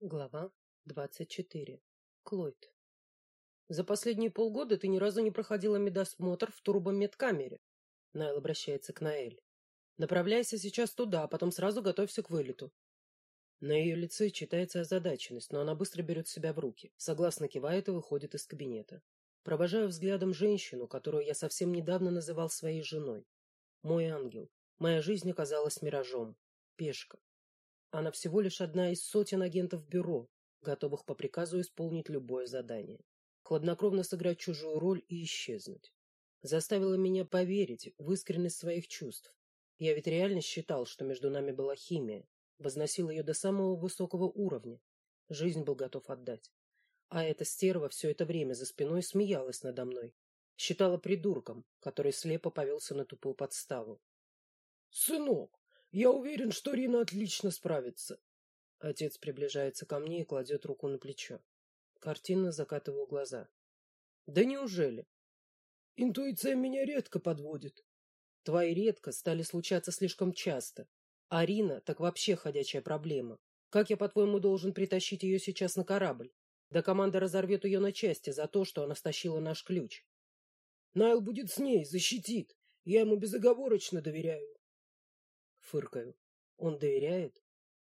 Глава двадцать четыре. Клойд. За последние полгода ты ни разу не проходила медосмотр в турбомедкамере. Найл обращается к Наэль. Направляйся сейчас туда, а потом сразу готовься к вылету. На ее лице читается озадаченность, но она быстро берет себя в руки, согласно кивает и выходит из кабинета. Провожаю взглядом женщину, которую я совсем недавно называл своей женой. Мой ангел. Моя жизнь оказалась миражом. Пешка. Она всего лишь одна из сотен агентов бюро, готовых по приказу исполнить любое задание. Хладнокровно сыграть чужую роль и исчезнуть. Заставила меня поверить в искренность своих чувств. Я ведь реально считал, что между нами была химия, возносил ее до самого высокого уровня. Жизнь был готов отдать. А эта стерва все это время за спиной смеялась надо мной. Считала придурком, который слепо повелся на тупую подставу. — Сынок, я уверен, что Рина отлично справится. Отец приближается ко мне и кладет руку на плечо. Картинно закатываю глаза. Да неужели? Интуиция меня редко подводит. Твои редко стали случаться слишком часто. А Рина так вообще ходячая проблема. Как я, по-твоему, должен притащить ее сейчас на корабль? Да команда разорвет ее на части за то, что она стащила наш ключ. Найл будет с ней, защитит. Я ему безоговорочно доверяю. Фыркаю. Он доверяет?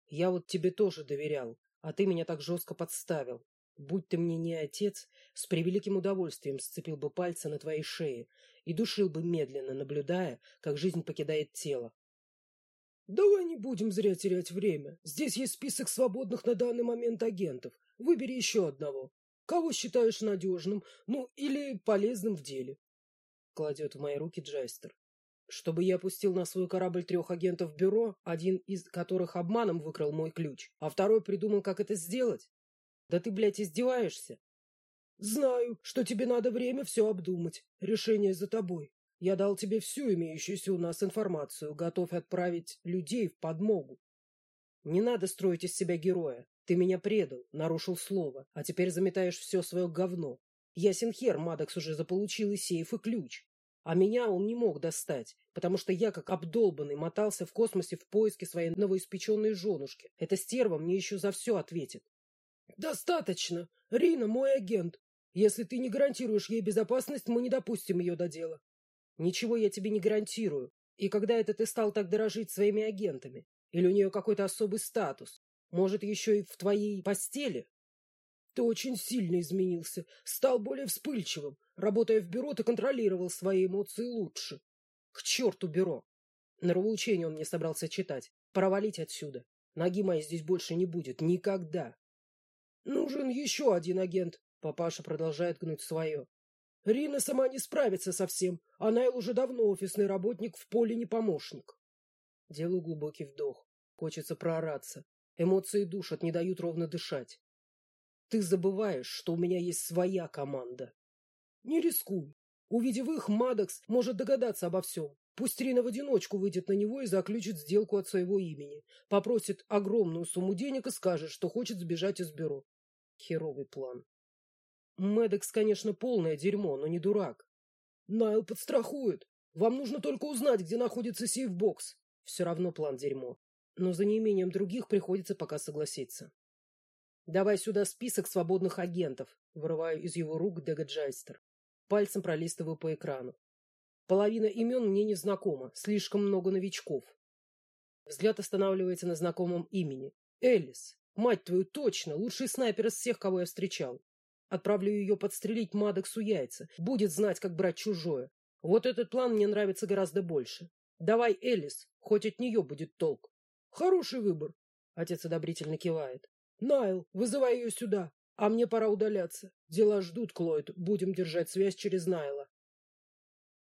Я вот тебе тоже доверял, а ты меня так жестко подставил. Будь ты мне не отец, с превеликим удовольствием сцепил бы пальцы на твоей шее и душил бы медленно, наблюдая, как жизнь покидает тело. Давай не будем зря терять время. Здесь есть список свободных на данный момент агентов. Выбери еще одного. Кого считаешь надежным, ну или полезным в деле? Кладет в мои руки Джайстер чтобы я пустил на свой корабль трех агентов бюро, один из которых обманом выкрал мой ключ, а второй придумал, как это сделать? Да ты, блядь, издеваешься? Знаю, что тебе надо время все обдумать. Решение за тобой. Я дал тебе всю имеющуюся у нас информацию, готов отправить людей в подмогу. Не надо строить из себя героя. Ты меня предал, нарушил слово, а теперь заметаешь все свое говно. Ясен хер, Мадокс уже заполучил и сейф, и ключ. А меня он не мог достать, потому что я, как обдолбанный, мотался в космосе в поиске своей новоиспеченной женушки. Эта стерва мне еще за все ответит. «Достаточно! Рина мой агент. Если ты не гарантируешь ей безопасность, мы не допустим ее до дела». «Ничего я тебе не гарантирую. И когда это ты стал так дорожить своими агентами? Или у нее какой-то особый статус? Может, еще и в твоей постели?» Ты очень сильно изменился, стал более вспыльчивым. Работая в бюро, ты контролировал свои эмоции лучше. К черту бюро! Нравоучение он мне собрался читать. Провалить отсюда. Ноги моей здесь больше не будет. Никогда. Нужен еще один агент. Папаша продолжает гнуть свое. Рина сама не справится со всем, а Найл уже давно офисный работник, в поле не помощник. Делаю глубокий вдох. Хочется проораться. Эмоции душат, не дают ровно дышать. Ты забываешь, что у меня есть своя команда. Не рискуй. Увидев их, Мадокс может догадаться обо всем. Пусть Рина в одиночку выйдет на него и заключит сделку от своего имени. Попросит огромную сумму денег и скажет, что хочет сбежать из бюро. Херовый план. Медекс, конечно, полное дерьмо, но не дурак. Найл подстрахует. Вам нужно только узнать, где находится сейфбокс. Все равно план дерьмо. Но за неимением других приходится пока согласиться. Давай сюда список свободных агентов. Вырываю из его рук Дегаджайстер. Пальцем пролистываю по экрану. Половина имен мне не знакома, слишком много новичков. Взгляд останавливается на знакомом имени. Элис. Мать твою, точно, лучший снайпер из всех, кого я встречал. Отправлю ее подстрелить Мадоксу яйца. Будет знать, как брать чужое. Вот этот план мне нравится гораздо больше. Давай, Элис, хоть от нее будет толк. Хороший выбор. Отец одобрительно кивает. Найл, вызывай ее сюда. А мне пора удаляться. Дела ждут, Клойд. Будем держать связь через Найла.